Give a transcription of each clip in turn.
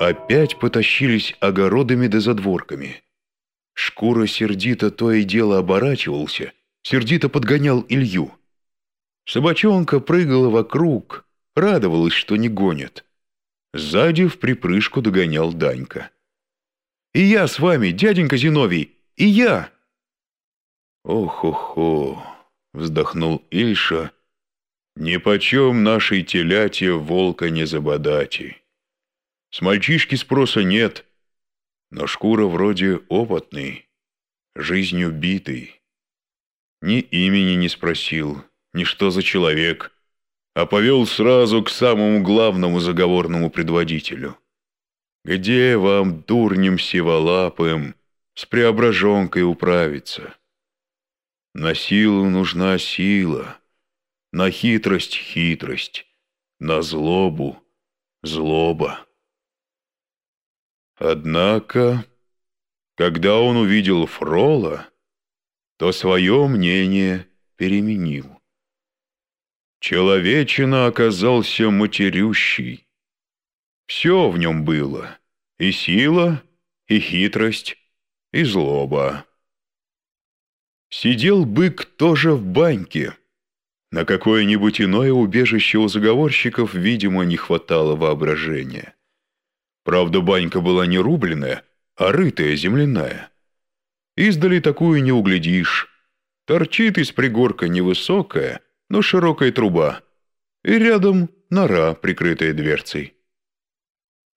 опять потащились огородами да задворками. Шкура сердито то и дело оборачивался, сердито подгонял Илью. Собачонка прыгала вокруг, радовалась, что не гонят. Сзади в припрыжку догонял Данька. «И я с вами, дяденька Зиновий, и я!» «Ох-охо!» — вздохнул Ильша. «Нипочем нашей теляте волка не забодати. С мальчишки спроса нет, но шкура вроде опытный, жизнью битый. Ни имени не спросил, ни что за человек, а повел сразу к самому главному заговорному предводителю. Где вам, дурнем сиволапым, с преображенкой управиться? На силу нужна сила, на хитрость — хитрость, на злобу — злоба. Однако, когда он увидел Фрола, то свое мнение переменил. Человечина оказался матерющий. Все в нем было — и сила, и хитрость, и злоба. Сидел бык тоже в баньке. На какое-нибудь иное убежище у заговорщиков, видимо, не хватало воображения. Правда, банька была не рубленная, а рытая, земляная. Издали такую не углядишь. Торчит из пригорка невысокая, но широкая труба. И рядом нора, прикрытая дверцей.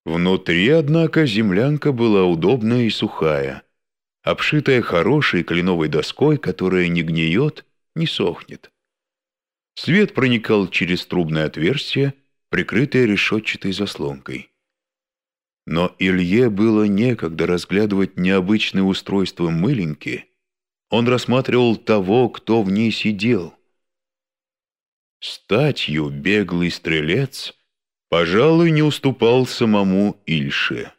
Внутри, однако, землянка была удобная и сухая, обшитая хорошей кленовой доской, которая не гниет, не сохнет. Свет проникал через трубное отверстие, прикрытое решетчатой заслонкой. Но Илье было некогда разглядывать необычное устройство мыленьки. Он рассматривал того, кто в ней сидел. Статью беглый стрелец, пожалуй, не уступал самому Ильше.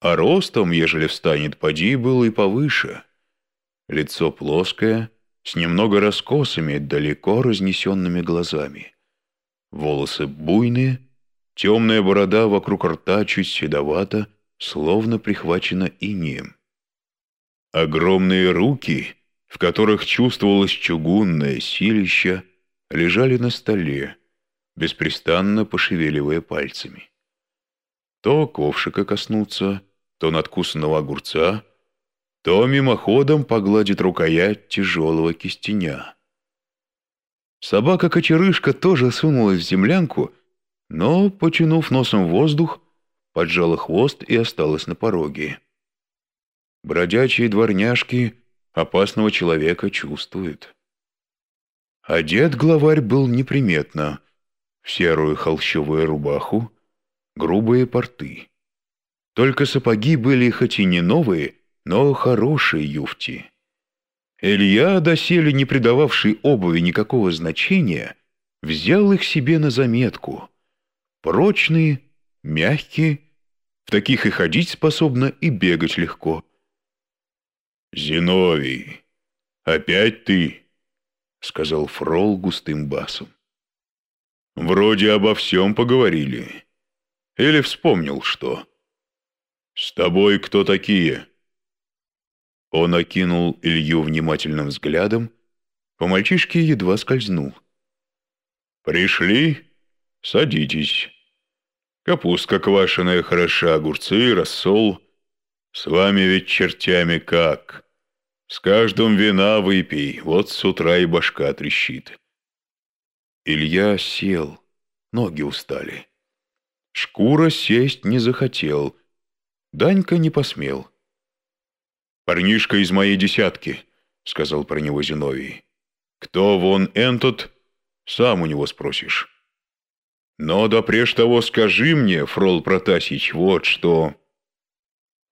А ростом, ежели встанет, поди был и повыше. Лицо плоское, с немного раскосами, далеко разнесенными глазами. Волосы буйные — Темная борода вокруг рта чуть седовата, словно прихвачена инеем. Огромные руки, в которых чувствовалось чугунное силище, лежали на столе, беспрестанно пошевеливая пальцами. То ковшика коснуться, то надкусанного огурца, то мимоходом погладит рукоять тяжелого кистеня. Собака-кочерышка тоже сунулась в землянку но, потянув носом воздух, поджала хвост и осталась на пороге. Бродячие дворняжки опасного человека чувствуют. Одет главарь был неприметно, в серую холщовую рубаху, грубые порты. Только сапоги были хоть и не новые, но хорошие юфти. Илья, доселе не придававший обуви никакого значения, взял их себе на заметку — Прочные, мягкие, в таких и ходить способно, и бегать легко. «Зиновий, опять ты?» — сказал Фрол густым басом. «Вроде обо всем поговорили. Или вспомнил что? С тобой кто такие?» Он окинул Илью внимательным взглядом, по мальчишке едва скользнул. «Пришли?» Садитесь. Капустка квашеная хороша, огурцы, рассол. С вами ведь чертями как. С каждым вина выпей, вот с утра и башка трещит. Илья сел, ноги устали. Шкура сесть не захотел. Данька не посмел. «Парнишка из моей десятки», — сказал про него Зиновий. «Кто вон энтот, сам у него спросишь». Но допреж того скажи мне, Фрол Протасич, вот что.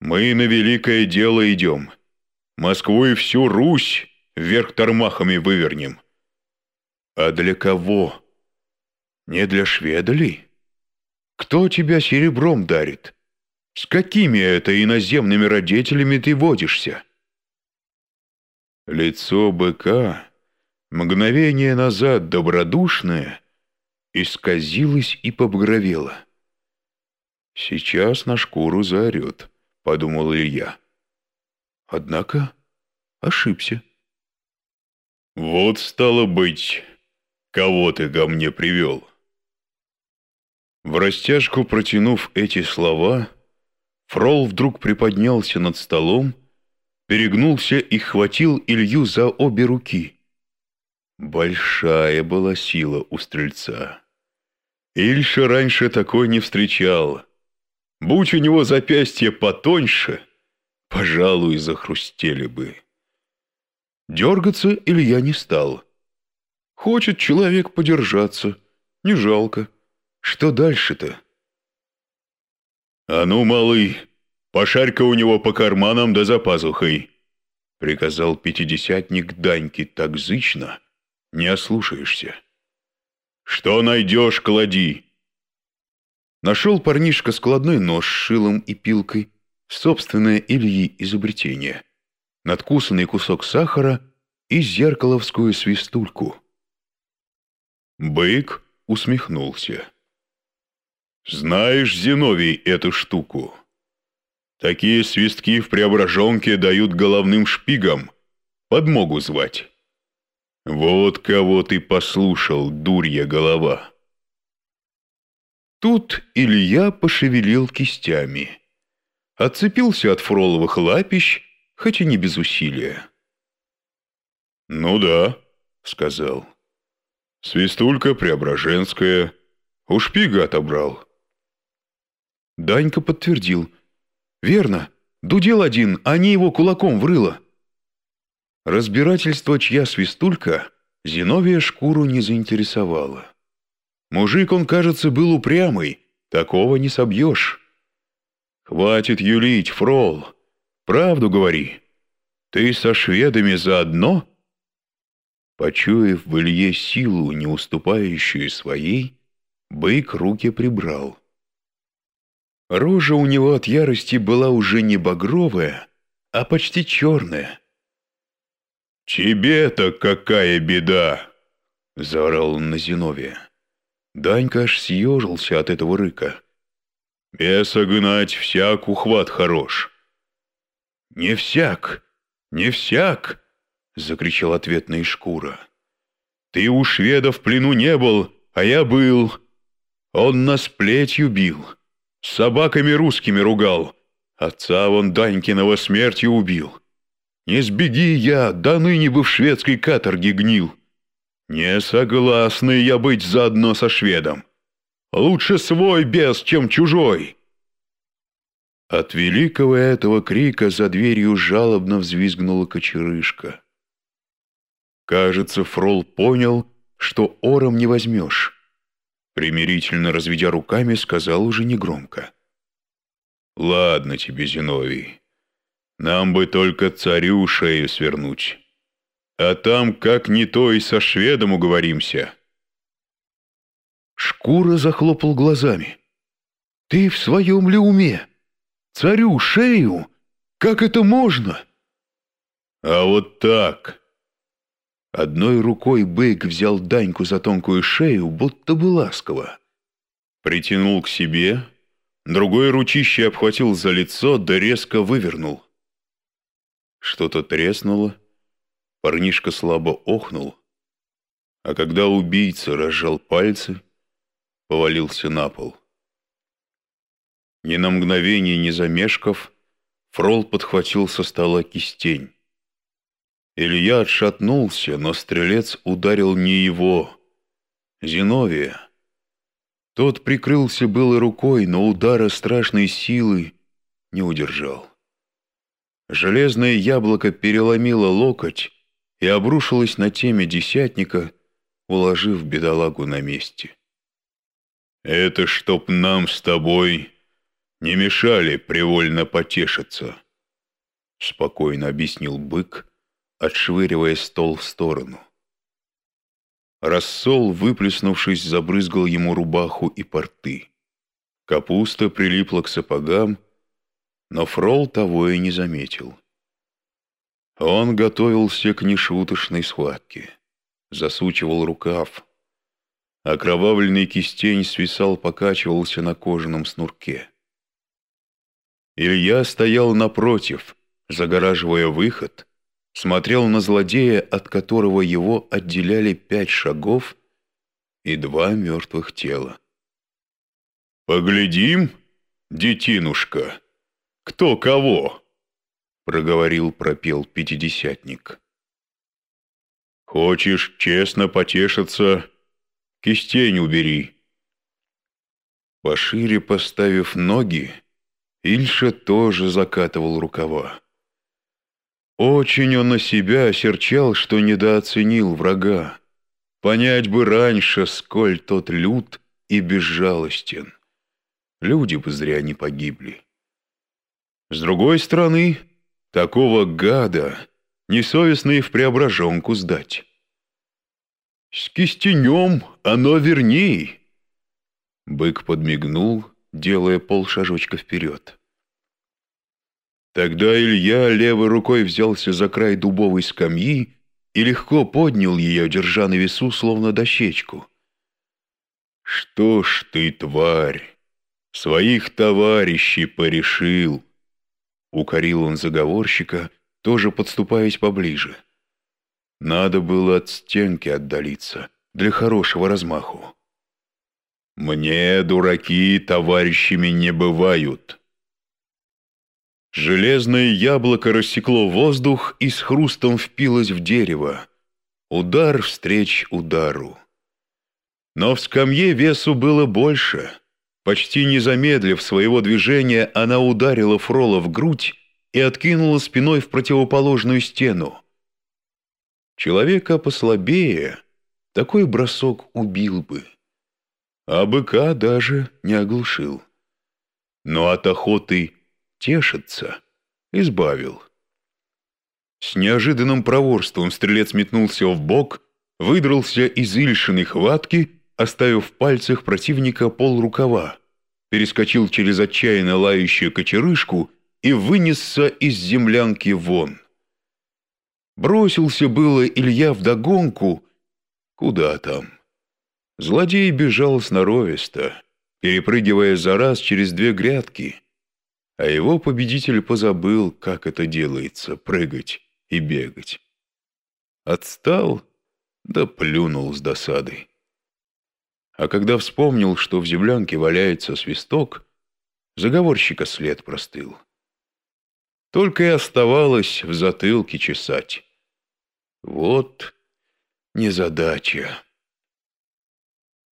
Мы на великое дело идем. Москву и всю Русь вверх тормахами вывернем. А для кого? Не для шведа ли? Кто тебя серебром дарит? С какими это иноземными родителями ты водишься? Лицо быка, мгновение назад добродушное — исказилась и побагровела. «Сейчас на шкуру заорет», — подумал Илья. Однако ошибся. «Вот стало быть, кого ты ко мне привел?» В растяжку протянув эти слова, Фрол вдруг приподнялся над столом, перегнулся и хватил Илью за обе руки. Большая была сила у стрельца. Ильша раньше такой не встречал. Будь у него запястье потоньше, пожалуй, захрустели бы. Дергаться Илья не стал. Хочет человек подержаться, не жалко. Что дальше-то? «А ну, малый, пошарь-ка у него по карманам да за пазухой», — приказал пятидесятник Даньке так зычно, не ослушаешься. «Что найдешь, клади!» Нашел парнишка складной нож с шилом и пилкой, собственное Ильи изобретение, надкусанный кусок сахара и зеркаловскую свистульку. Бык усмехнулся. Знаешь, Зиновий, эту штуку? Такие свистки в Преображенке дают головным шпигам. Подмогу звать. Вот кого ты послушал, дурья голова. Тут Илья пошевелил кистями. Отцепился от фроловых лапищ, хоть и не без усилия. «Ну да», — сказал. «Свистулька Преображенская. У шпига отобрал. Данька подтвердил. «Верно. Дудел один, а не его кулаком врыло». Разбирательство, чья свистулька, Зиновия шкуру не заинтересовало. Мужик, он, кажется, был упрямый, такого не собьешь. «Хватит юлить, фрол, правду говори. Ты со шведами заодно?» Почуяв в Илье силу, не уступающую своей, бык руки прибрал. Рожа у него от ярости была уже не багровая, а почти черная. «Тебе-то какая беда!» — заорал он на Зиновия. Данька аж съежился от этого рыка. «Беса гнать всяк ухват хорош». «Не всяк, не всяк!» — закричал ответная шкура. «Ты у шведа в плену не был, а я был. Он нас плетью бил». Собаками русскими ругал. Отца вон Данькиного смертью убил. Не сбеги я, да ныне бы в шведской каторге гнил. Не согласный я быть заодно со шведом. Лучше свой бес, чем чужой. От великого этого крика за дверью жалобно взвизгнула кочерышка. Кажется, Фрол понял, что ором не возьмешь. Примирительно разведя руками, сказал уже негромко. «Ладно тебе, Зиновий, нам бы только царю шею свернуть. А там, как не то, и со шведом уговоримся». Шкура захлопал глазами. «Ты в своем ли уме? Царю шею? Как это можно?» «А вот так!» Одной рукой бык взял Даньку за тонкую шею, будто бы ласково. Притянул к себе, другой ручище обхватил за лицо, да резко вывернул. Что-то треснуло, парнишка слабо охнул, а когда убийца разжал пальцы, повалился на пол. Ни на мгновение не замешкав, Фрол подхватил со стола кистень. Илья отшатнулся, но стрелец ударил не его, Зиновия. Тот прикрылся было рукой, но удара страшной силы не удержал. Железное яблоко переломило локоть и обрушилось на теме десятника, уложив бедолагу на месте. «Это чтоб нам с тобой не мешали привольно потешиться», — спокойно объяснил бык, отшвыривая стол в сторону. Рассол, выплеснувшись, забрызгал ему рубаху и порты. Капуста прилипла к сапогам, но Фрол того и не заметил. Он готовился к нешуточной схватке, засучивал рукав. Окровавленный кистень свисал, покачивался на кожаном снурке. Илья стоял напротив, загораживая выход, смотрел на злодея, от которого его отделяли пять шагов и два мертвых тела. «Поглядим, детинушка, кто кого?» проговорил, пропел пятидесятник. «Хочешь честно потешиться, кистень убери». Пошире поставив ноги, Ильша тоже закатывал рукава. Очень он на себя осерчал, что недооценил врага. Понять бы раньше, сколь тот лют и безжалостен. Люди бы зря не погибли. С другой стороны, такого гада несовестно и в преображенку сдать. С кистенем оно верней. Бык подмигнул, делая полшажочка вперед. Тогда Илья левой рукой взялся за край дубовой скамьи и легко поднял ее, держа на весу, словно дощечку. «Что ж ты, тварь, своих товарищей порешил!» Укорил он заговорщика, тоже подступаясь поближе. Надо было от стенки отдалиться, для хорошего размаху. «Мне, дураки, товарищами не бывают!» Железное яблоко рассекло воздух и с хрустом впилось в дерево. Удар встреч удару. Но в скамье весу было больше. Почти не замедлив своего движения, она ударила Фрола в грудь и откинула спиной в противоположную стену. Человека послабее такой бросок убил бы, а быка даже не оглушил. Но от охоты тешится, избавил. С неожиданным проворством стрелец метнулся в бок, выдрался из Ильшиной хватки, оставив в пальцах противника пол рукава, перескочил через отчаянно лающую кочерышку и вынесся из землянки вон. Бросился было Илья вдогонку, куда там. Злодей бежал сноровисто, перепрыгивая за раз через две грядки, а его победитель позабыл, как это делается, прыгать и бегать. Отстал, да плюнул с досадой. А когда вспомнил, что в землянке валяется свисток, заговорщика след простыл. Только и оставалось в затылке чесать. Вот незадача.